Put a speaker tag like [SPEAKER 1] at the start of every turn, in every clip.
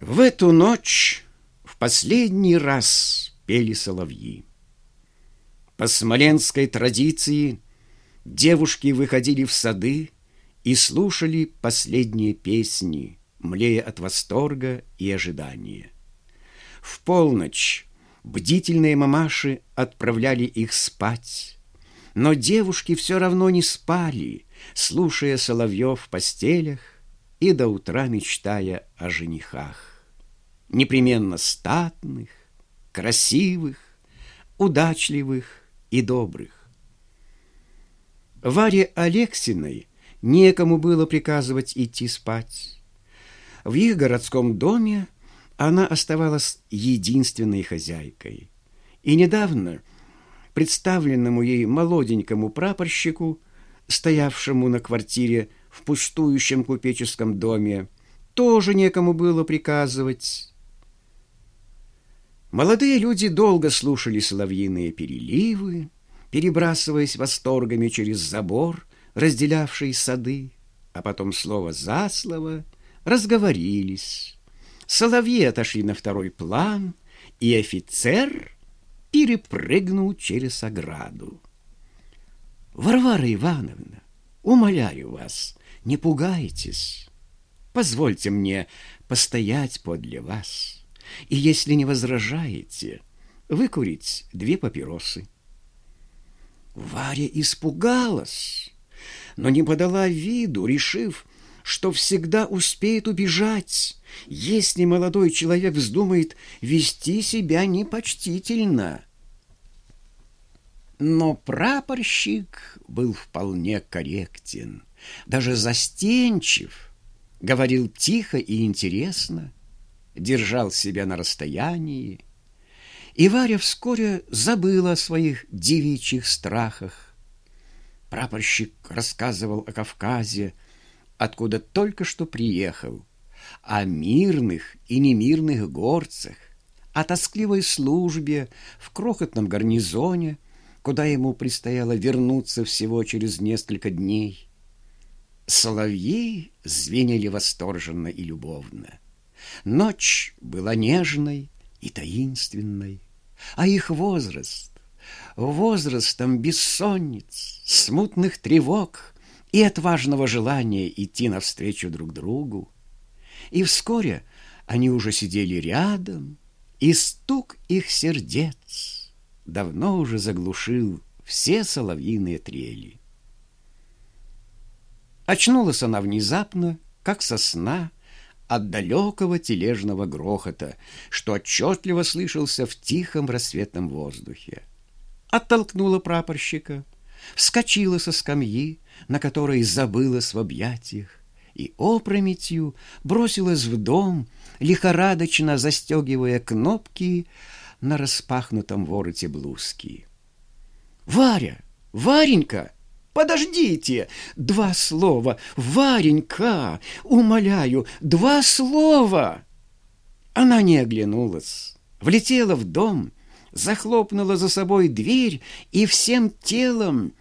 [SPEAKER 1] В эту ночь в последний раз пели соловьи. По смоленской традиции девушки выходили в сады и слушали последние песни, млея от восторга и ожидания. В полночь бдительные мамаши отправляли их спать, но девушки все равно не спали, слушая соловьев в постелях и до утра мечтая о женихах. Непременно статных, красивых, удачливых и добрых. Варе Алексиной некому было приказывать идти спать. В их городском доме она оставалась единственной хозяйкой. И недавно представленному ей молоденькому прапорщику, стоявшему на квартире в пустующем купеческом доме, тоже некому было приказывать. Молодые люди долго слушали соловьиные переливы, перебрасываясь восторгами через забор, разделявший сады, а потом слово за слово разговорились. Соловьи отошли на второй план, и офицер перепрыгнул через ограду. «Варвара Ивановна, умоляю вас, не пугайтесь. Позвольте мне постоять подле вас, и, если не возражаете, выкурить две папиросы». Варя испугалась, но не подала виду, решив, что всегда успеет убежать, если молодой человек вздумает вести себя непочтительно. Но прапорщик был вполне корректен, даже застенчив, говорил тихо и интересно, держал себя на расстоянии. И Варя вскоре забыла о своих девичьих страхах. Прапорщик рассказывал о Кавказе, откуда только что приехал, о мирных и немирных горцах, о тоскливой службе в крохотном гарнизоне, куда ему предстояло вернуться всего через несколько дней. Соловьи звенели восторженно и любовно. Ночь была нежной и таинственной, а их возраст — возрастом бессонниц, смутных тревог и отважного желания идти навстречу друг другу. И вскоре они уже сидели рядом, и стук их сердец — давно уже заглушил все соловьиные трели. Очнулась она внезапно, как со сна, от далекого тележного грохота, что отчетливо слышался в тихом рассветном воздухе. Оттолкнула прапорщика, вскочила со скамьи, на которой забылась в объятиях, и опрометью бросилась в дом, лихорадочно застегивая кнопки, на распахнутом вороте блузки. «Варя! Варенька! Подождите! Два слова! Варенька! Умоляю, два слова!» Она не оглянулась, влетела в дом, захлопнула за собой дверь и всем телом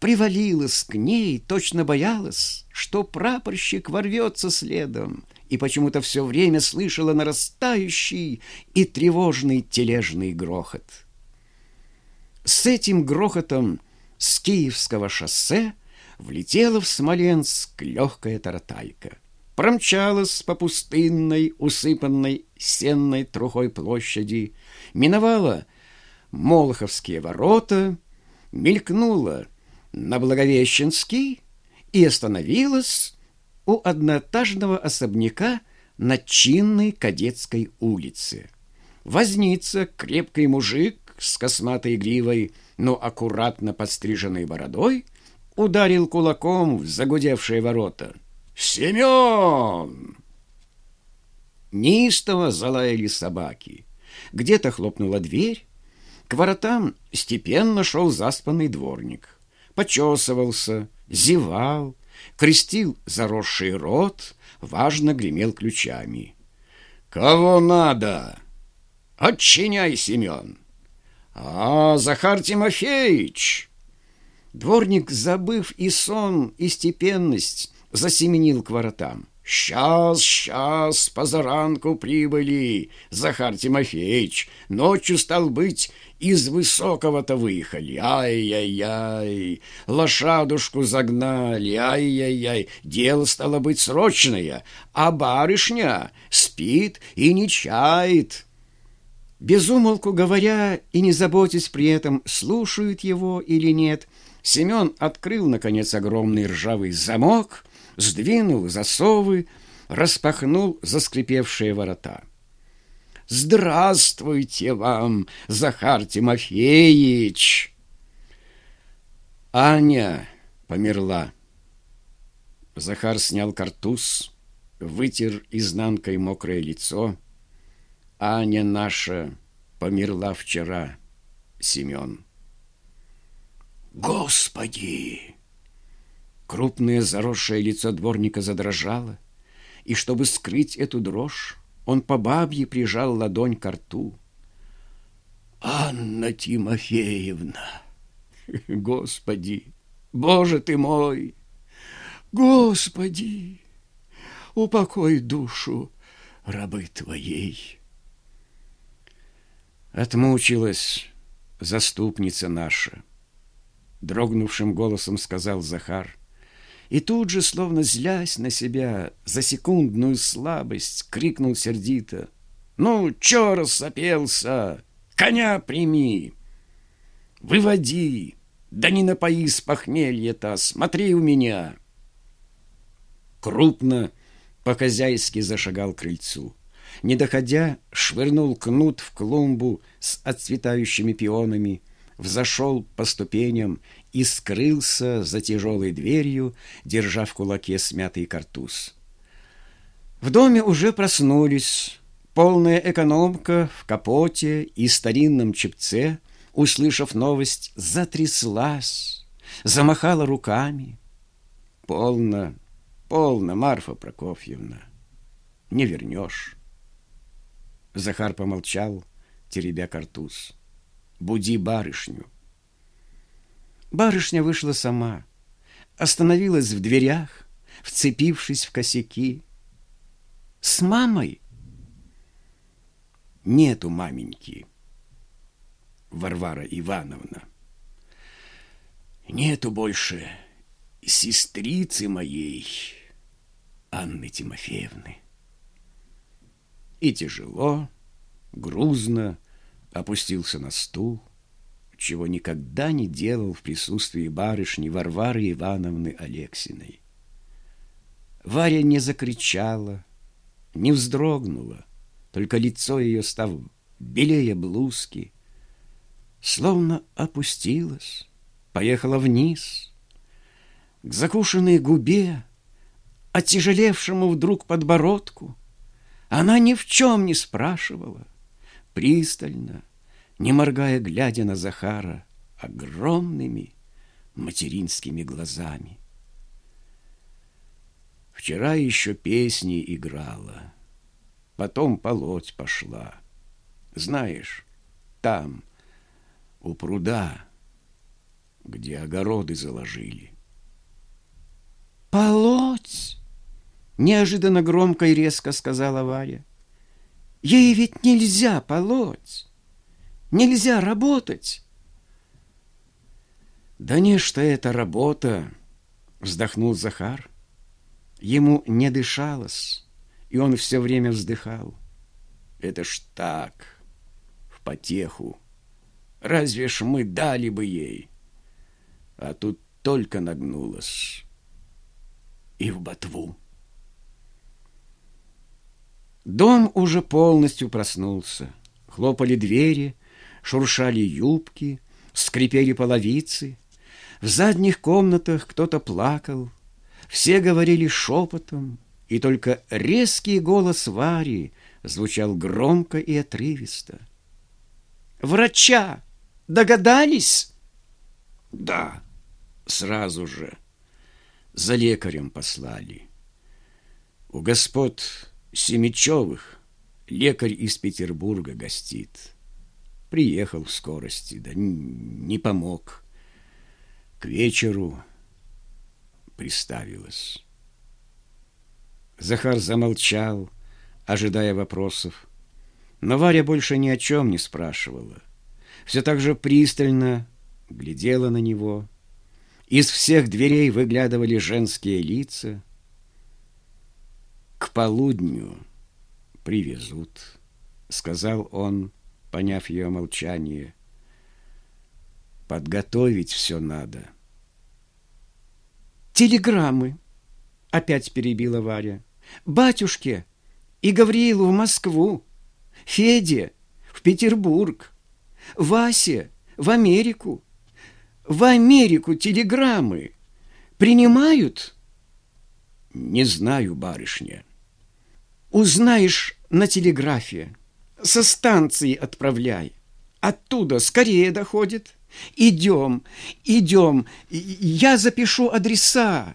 [SPEAKER 1] привалилась к ней, точно боялась, что прапорщик ворвется следом и почему-то все время слышала нарастающий и тревожный тележный грохот. С этим грохотом с Киевского шоссе влетела в Смоленск легкая таратайка. Промчалась по пустынной, усыпанной сенной трухой площади, миновала Молоховские ворота, мелькнула на Благовещенский и остановилась у одноэтажного особняка на чинной кадетской улице. Возница, крепкий мужик с косматой гривой, но аккуратно подстриженной бородой, ударил кулаком в загудевшие ворота. «Семен!» Неистово залаяли собаки. Где-то хлопнула дверь. К воротам степенно шел заспанный дворник. Почесывался, зевал, крестил заросший рот, важно гремел ключами. «Кого надо? Отчиняй, Семен!» «А, Захар Тимофеевич!» Дворник, забыв и сон, и степенность, засеменил к воротам. Сейчас, сейчас, позаранку прибыли, Захар Тимофеевич. Ночью, стал быть, из высокого-то выехали. Ай-яй-яй, лошадушку загнали, ай-яй-яй. Дело стало быть срочное, а барышня спит и не чает. Безумолку говоря и не заботясь при этом, слушают его или нет, Семен открыл, наконец, огромный ржавый замок — сдвинул засовы, распахнул заскрипевшие ворота. «Здравствуйте вам, Захар Тимофеевич!» Аня померла. Захар снял картуз, вытер изнанкой мокрое лицо. Аня наша померла вчера, Семен. «Господи!» Крупное заросшее лицо дворника задрожало, и, чтобы скрыть эту дрожь, он по бабье прижал ладонь к рту. «Анна Тимофеевна! Господи! Боже ты мой! Господи! Упокой душу рабы твоей!» Отмучилась заступница наша. Дрогнувшим голосом сказал Захар — и тут же, словно злясь на себя за секундную слабость, крикнул сердито. «Ну, чё рассопелся? Коня прими! Выводи! Да не напои с похмелья-то, смотри у меня!» Крупно, по-хозяйски зашагал к крыльцу. Не доходя, швырнул кнут в клумбу с отцветающими пионами, взошел по ступеням и скрылся за тяжелой дверью, держа в кулаке смятый картуз. В доме уже проснулись. Полная экономка в капоте и старинном чепце, услышав новость, затряслась, замахала руками. «Полно, полно, Марфа Прокофьевна, не вернешь». Захар помолчал, теребя картуз. «Буди барышню». Барышня вышла сама, остановилась в дверях, вцепившись в косяки. С мамой? Нету маменьки, Варвара Ивановна. Нету больше сестрицы моей, Анны Тимофеевны. И тяжело, грузно опустился на стул, чего никогда не делал в присутствии барышни Варвары Ивановны Алексиной. Варя не закричала, не вздрогнула, только лицо ее, став белее блузки, словно опустилось, поехала вниз, к закушенной губе, оттяжелевшему вдруг подбородку. Она ни в чем не спрашивала, пристально, не моргая, глядя на Захара огромными материнскими глазами. Вчера еще песни играла, потом полоть пошла. Знаешь, там, у пруда, где огороды заложили. «Полоть!» — неожиданно громко и резко сказала Варя. «Ей ведь нельзя полоть!» Нельзя работать. Да не что это работа, вздохнул Захар. Ему не дышалось, и он все время вздыхал. Это ж так, в потеху. Разве ж мы дали бы ей? А тут только нагнулась. И в ботву. Дом уже полностью проснулся. Хлопали двери, шуршали юбки, скрипели половицы. В задних комнатах кто-то плакал. Все говорили шепотом, и только резкий голос Вари звучал громко и отрывисто. «Врача! Догадались?» «Да, сразу же. За лекарем послали. У господ Семичевых лекарь из Петербурга гостит». Приехал в скорости, да не помог. К вечеру приставилась. Захар замолчал, ожидая вопросов. Но Варя больше ни о чем не спрашивала. Все так же пристально глядела на него. Из всех дверей выглядывали женские лица. «К полудню привезут», — сказал он, поняв ее молчание. «Подготовить все надо».
[SPEAKER 2] «Телеграммы», — опять перебила Варя. «Батюшке и Гавриилу в Москву, Феде в Петербург, Васе в Америку. В Америку телеграммы принимают?»
[SPEAKER 1] «Не знаю, барышня».
[SPEAKER 2] «Узнаешь на телеграфе. Со станции отправляй. Оттуда скорее доходит. Идем, идем, я запишу адреса».